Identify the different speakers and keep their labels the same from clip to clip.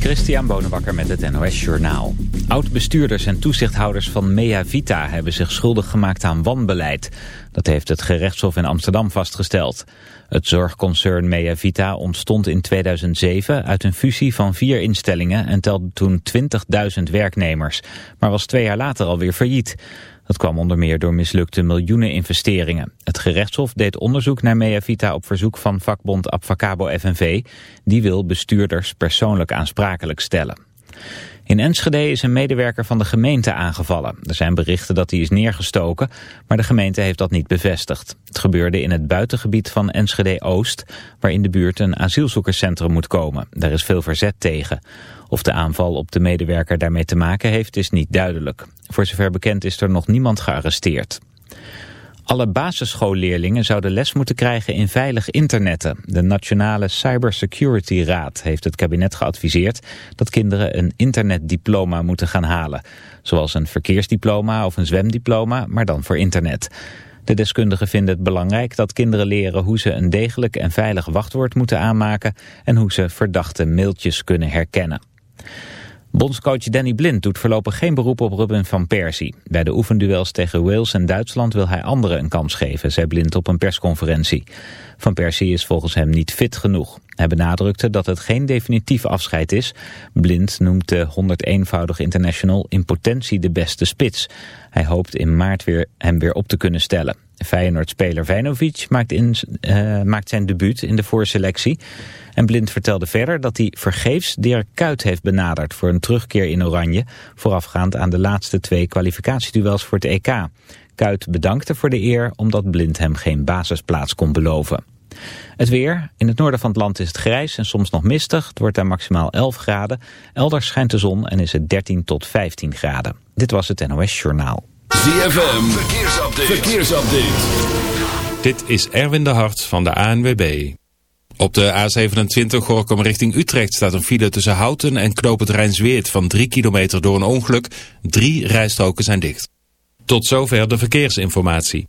Speaker 1: Christian Bonenbakker met het NOS Journaal. Oud-bestuurders en toezichthouders van Mea Vita hebben zich schuldig gemaakt aan wanbeleid. Dat heeft het gerechtshof in Amsterdam vastgesteld. Het zorgconcern Mea Vita ontstond in 2007 uit een fusie van vier instellingen en telde toen 20.000 werknemers, maar was twee jaar later alweer failliet. Dat kwam onder meer door mislukte miljoenen investeringen. Het gerechtshof deed onderzoek naar Meavita op verzoek van vakbond Abfacabo FNV. Die wil bestuurders persoonlijk aansprakelijk stellen. In Enschede is een medewerker van de gemeente aangevallen. Er zijn berichten dat hij is neergestoken, maar de gemeente heeft dat niet bevestigd. Het gebeurde in het buitengebied van Enschede-Oost, waar in de buurt een asielzoekerscentrum moet komen. Daar is veel verzet tegen. Of de aanval op de medewerker daarmee te maken heeft, is niet duidelijk. Voor zover bekend is er nog niemand gearresteerd. Alle basisschoolleerlingen zouden les moeten krijgen in veilig internetten. De Nationale Cybersecurity Raad heeft het kabinet geadviseerd dat kinderen een internetdiploma moeten gaan halen. Zoals een verkeersdiploma of een zwemdiploma, maar dan voor internet. De deskundigen vinden het belangrijk dat kinderen leren hoe ze een degelijk en veilig wachtwoord moeten aanmaken en hoe ze verdachte mailtjes kunnen herkennen. Bondscoach Danny Blind doet voorlopig geen beroep op Ruben van Persie. Bij de oefenduels tegen Wales en Duitsland wil hij anderen een kans geven, zei Blind op een persconferentie. Van Persie is volgens hem niet fit genoeg. Hij benadrukte dat het geen definitief afscheid is. Blind noemt de 101-voudig international in potentie de beste spits. Hij hoopt in maart weer hem weer op te kunnen stellen. Feyenoord-speler Vijnovic maakt, in, uh, maakt zijn debuut in de voorselectie. En Blind vertelde verder dat hij vergeefs Dirk Kuyt heeft benaderd voor een terugkeer in Oranje, voorafgaand aan de laatste twee kwalificatieduels voor het EK. Kuyt bedankte voor de eer omdat Blind hem geen basisplaats kon beloven. Het weer. In het noorden van het land is het grijs en soms nog mistig. Het wordt daar maximaal 11 graden. Elders schijnt de zon en is het 13 tot 15 graden. Dit was het NOS Journaal.
Speaker 2: ZFM. Verkeersupdate. Verkeersupdate.
Speaker 3: Dit is Erwin de Hart van de ANWB. Op de A27 Gorkum richting Utrecht staat een file tussen Houten en Knoop het Rijnsweert van 3 kilometer door een ongeluk. Drie rijstroken zijn dicht. Tot zover de verkeersinformatie.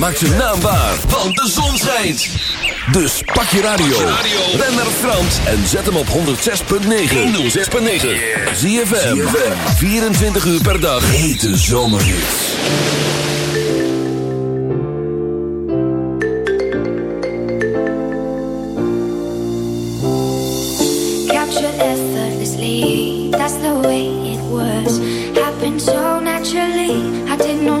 Speaker 2: maak ze naambaar, want de zon schijnt. Dus pak je radio, ren naar Frans en zet hem op 106.9. 106.9. Zie je 24 uur per dag. Hete zomerhits.
Speaker 4: effortlessly, that's the way it was. Happened so naturally, I did know.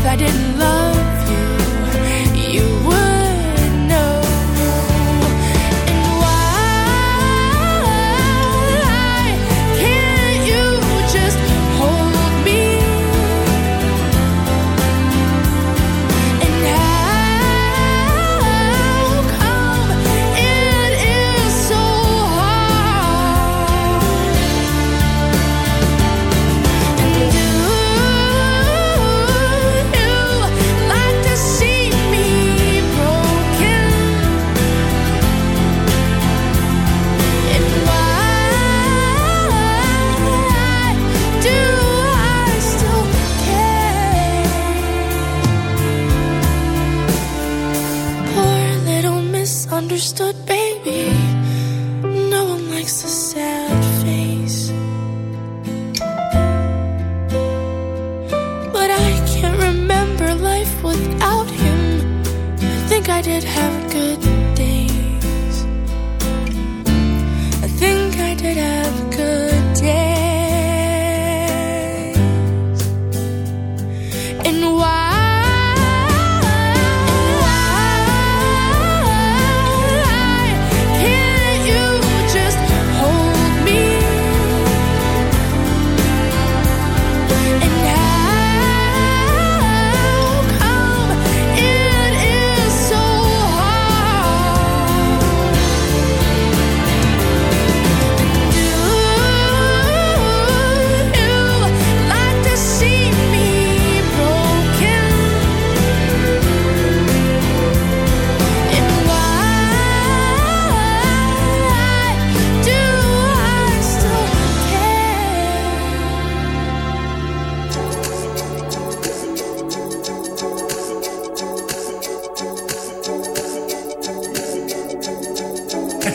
Speaker 5: if I didn't love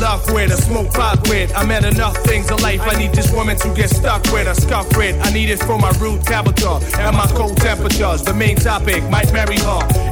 Speaker 6: Love with, I
Speaker 7: smoke pot with. I met enough things in life. I need this woman to get stuck with, a scuff with. I need it for my rude capital and my cold temperatures. The main topic might marry her.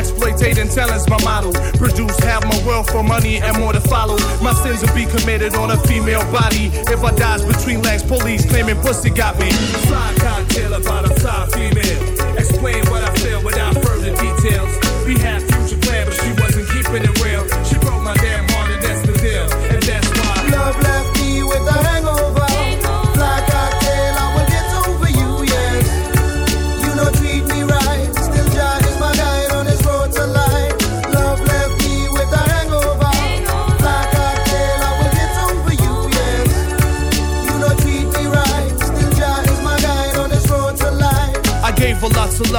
Speaker 7: exploitating talent's my model. Produce half my wealth for money and more to follow. My sins will be committed on a female body. If I dies between legs, police claiming pussy got me. Fly cocktail about a fly female. Explain what I feel without further details.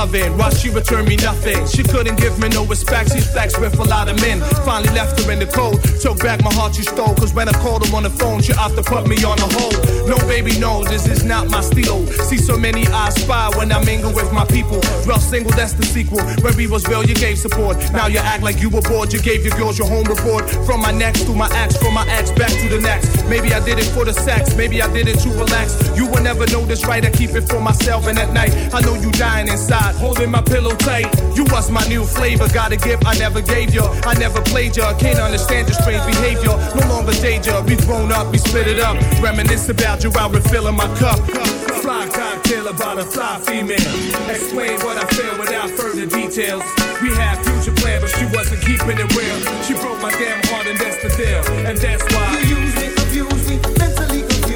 Speaker 7: Loving, she returned me nothing. She couldn't give me no respect, she's flexed with a lot of men. Finally left her in the cold, took back my heart she stole. Cause when I called her on the phone, she opted to put me on a hold. No baby, no, this is not my stilo. See so many eyes spy when I mingle with my people. Rough single, that's the sequel. Where we was real, you gave support. Now you act like you were bored, you gave your girls your home report. From my next to my ex, from my ex back to the next. Maybe I did it for the sex, maybe I did it to relax. You will never know this right, I keep it for myself. And at night, I know you dying inside, holding my pillow tight. You was my new flavor, got a gift I never gave you. I never played you, can't understand your strange behavior. No longer danger, we grown up, we split it up. Reminisce about you while refilling my cup. Fly cocktail about a fly female. Explain what I feel without further details. We had future plans, but she wasn't keeping it real. She broke my damn heart, and that's the deal. And that's why
Speaker 6: You use me, abuse me, mentally confused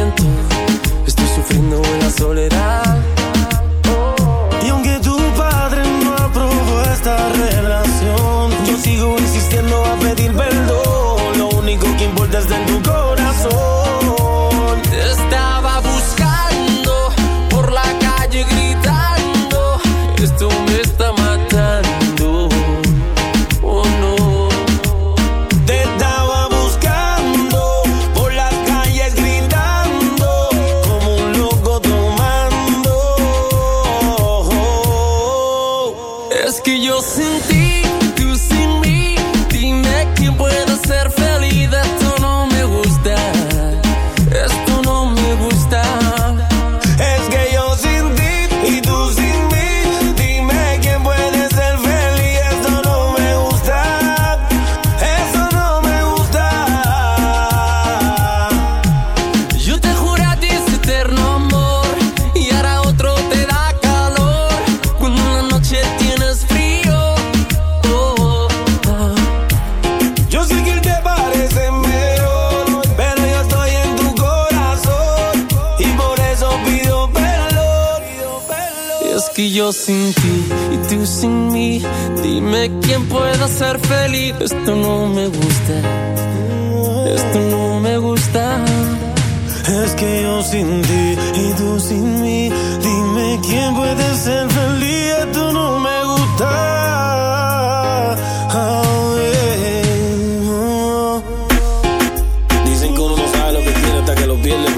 Speaker 8: siento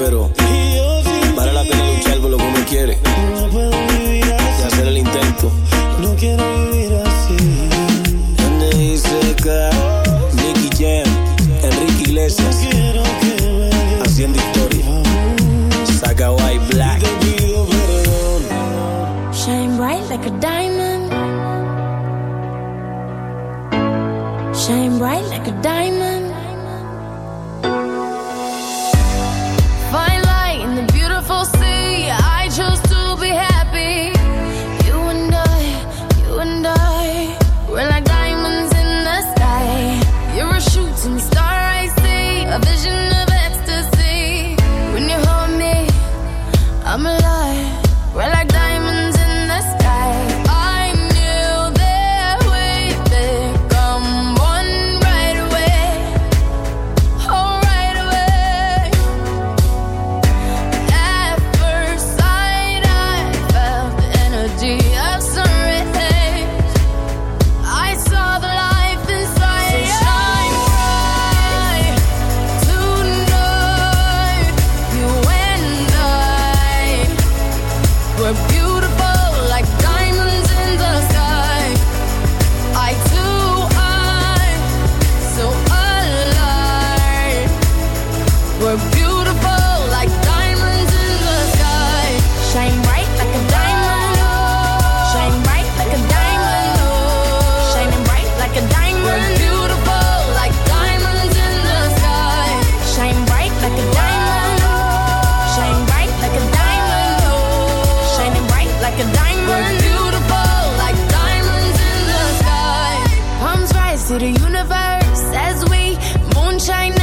Speaker 9: Pero
Speaker 4: to
Speaker 10: the universe as we moonshine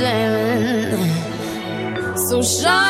Speaker 10: diamond. So shine